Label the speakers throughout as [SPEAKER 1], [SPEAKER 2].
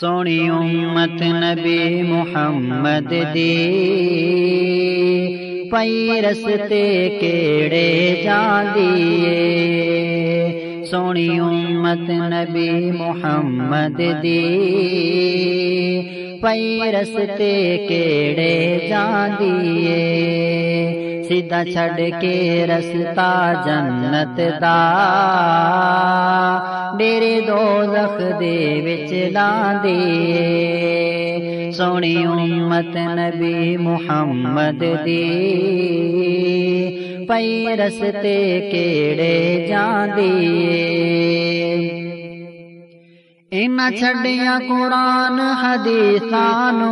[SPEAKER 1] سونی امت نبی محمد دی۔ پئی رستے کیڑے جاندیے سونی امت نبی محمد دی۔ پئی رستے کیڑے جاندیے سیدھا چھڑ کے رستا جنت دا۔ ڈیرے دو زخ دے وچ لاندے سونی امت نبی محمد دی پئی رستے کیڑے جاندی ان چھڈیاں قرآن حدیثانو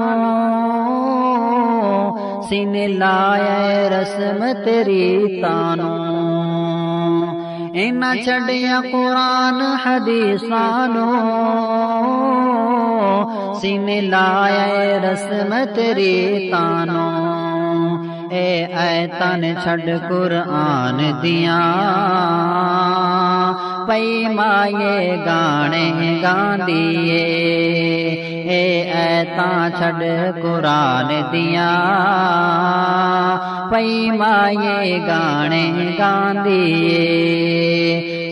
[SPEAKER 1] سین لایا رسم تیری تانو اینا چھڑیا قرآن حدیثانو، سین لایا رسم تیری تانو اے ایتان چھڑ قرآن دیاں پئی مائے گانے گاندیے۔ اے ایتان چھڑ قرآن دیاں پئی مائے گانے گاندیے۔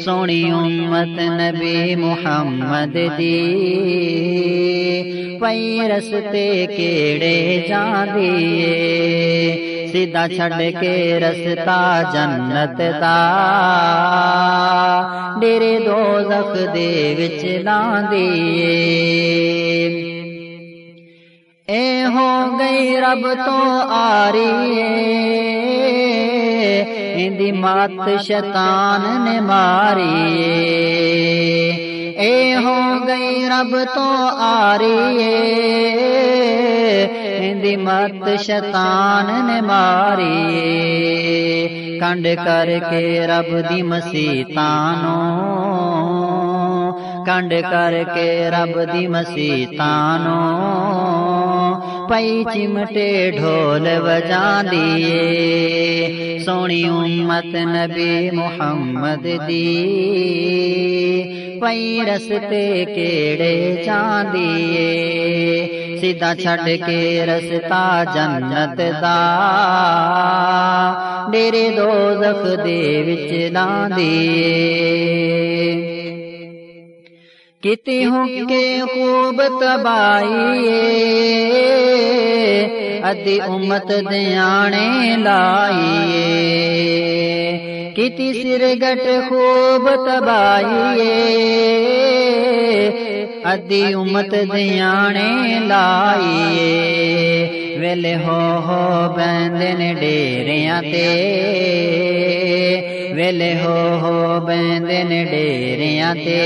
[SPEAKER 1] سونی امت نبی محمد دی۔ پئی رستے کیڑے جاندیے۔ سیدھا چھڑ کے رستا جنت دا۔ ڈیرے دو زخ دے وچ لاندیے۔ اے ہو گئی رب تو آری اندی مات شیطان نے ماری اے۔ ہو گئی رب تو آری اندی مات شیطان نے ماری کنڈ کر کے رب دی مسیتانو کنڈ کر کے رب دی مسیتانو پئی چمٹے ڈھول وجان دیے سونی امت نبی محمد دی۔ پئی رستے کیڑے چاندیے سیدھا چھڈ کے رستا جنت دا۔ ڈیرے دو زخ دے وچ لاندیے کتی ہوں کے خوب تبائی ادی امت دیانے لائیے، کتی سر گٹ خوب تبائی ادی امت دیانے لائیے۔ ویلے ہو ہو بندن ڈیریاں تے ویلے ہو ہو بندن ڈیریاں تے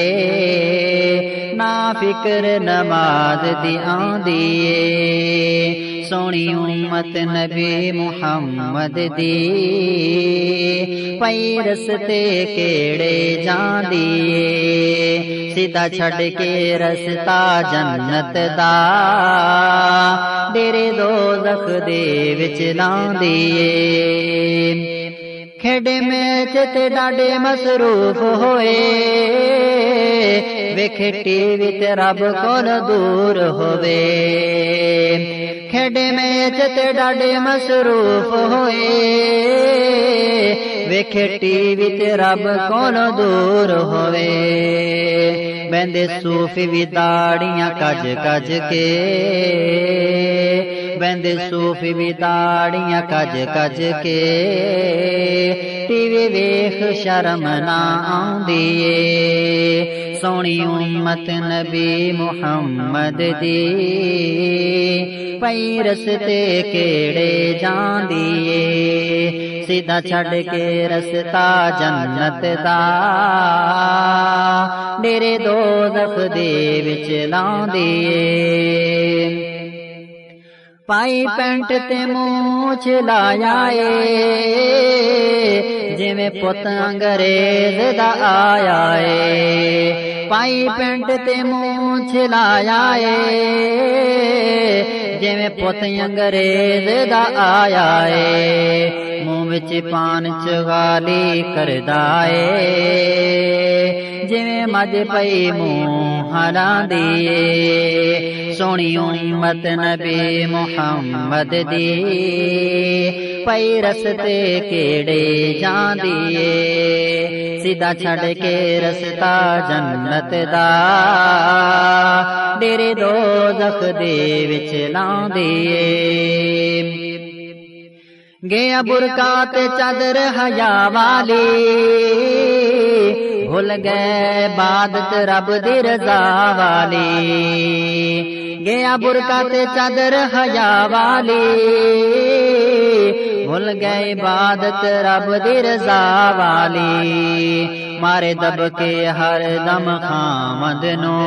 [SPEAKER 1] نا فکر نماز دی آندیے سونی امت نبی محمد دی پئی رستے کیڑے جاندیے سیدھا چھڑ کے رستا جنت دا ڈیرے دو زخ دے وچ لاندیے کھیڈے تے ڈاڈے مصروف ہوئے ویکھے ٹی وی تے رب کول دور ہوئے کھیڈے میچ تے ڈاڈے مصروف ہوئے ویکھے ٹی وی تے رب کول دور ہوئے بندے صوفی بھی داڑیاں کج کج کے بندے صوفی بھی داڑیاں کج کج کے۔ ٹی وی ویخ شرم نہ آندیے۔ سونی امت نبی محمد دی۔ پئی رستے کیڑے جاندیے۔ سیدھا چھڑ کے رستا جنت دا۔ ڈیرے دو دخ دے وچ لاندیے۔ پائی پینٹ تے مونچ لایا اے جویں پت انگریز دا آیا اے پائی پینٹ تے مونچ لایا اے جویں پت انگریز دا آیا اے منہ وچ پان چغالی کردا اے جویں مد پئی منہ ہلاندی اے سونی امت نبی محمد دی۔ پئی رستے کیڑے جان دیے سیدھا چھڑ کے رستا جنت دا۔ ڈیرے دو زخ دے وچ لاؤں دیے گیا برکات چادر حیا والی۔ بھول گئے بادت رب دی رضا والی گیا برکات چادر حیا والی بھول گئے بادت رب دی رضا والی مارے دب کے ہر دم خامد نو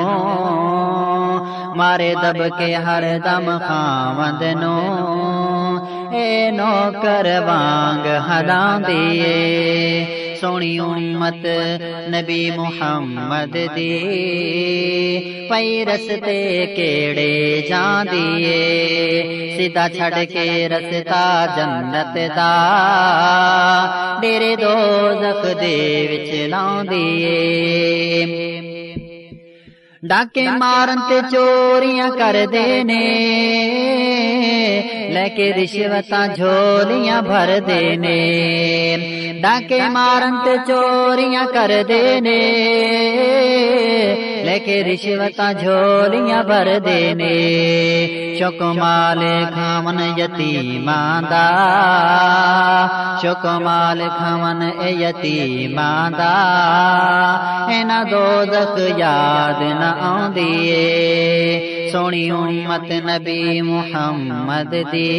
[SPEAKER 1] مارے دب کے ہر دم خامد نو اے نوکر وانگ ہداں دیے سونی امت، نبی محمد دی۔ پئی رستے کیڑے جان دیے سیدھا چھڑ کے رستا جنت دا۔ ڈیرے دو زخ دے وچ لاؤں دیے ڈاکے مارن تے چوریاں کر دینے۔ لے کے رشوتاں جھولیاں بھر دینے ڈاکے مارن تے چوریاں کر دینے لے کے رشوتاں جھولیاں بھر دینے شک مال کھامن یتیمان دا شک مال کھامن اے یتیمان دا اینا دو دک یاد نہ آندیے سونی امت نبی محمد دی۔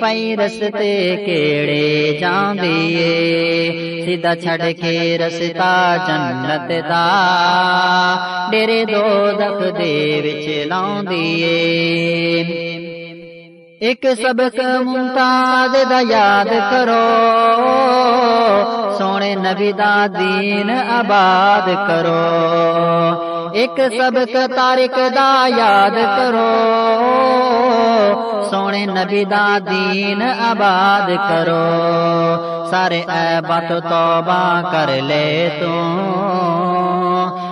[SPEAKER 1] پئی رستے کیڑے جان دیے سیدھا چھڑ کے رستا جنت دا۔ ڈیرے دو دک دے وچ لاؤں دیے ایک سبق ممتاز دا یاد کرو۔ سونے نبی دا دین آباد کرو ایک سبق تارک دا یاد کرو سونے نبی دا دین آباد کرو سارے عیبات توبہ کر لے تو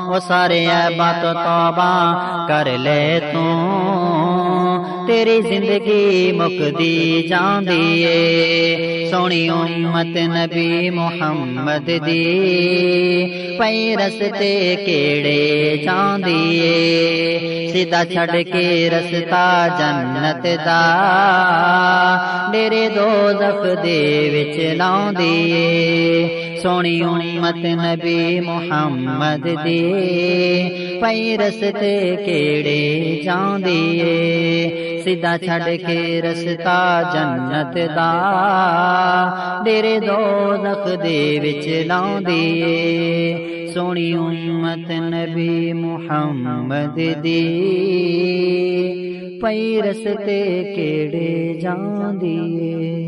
[SPEAKER 1] وہ سارے عیبات توبہ کر لے تو تیری زندگی مکدی جان دیے سونی امت نبی محمد دی۔ پئی رستے کیڑے جان دیے سیدھا چھڑ کے رستا جنت دا۔ ڈیرے دو زخ دے وچ لاؤں دیے سونی امت نبی محمد دی۔ پئی رستے کیڑے جان دیے سیدھا چھڑ کے رستا جنت دا۔ ڈیرے دو زخ دے وچ لاؤں سونی امت نبی محمد دی۔ پئی رستے کیڑے جاندیے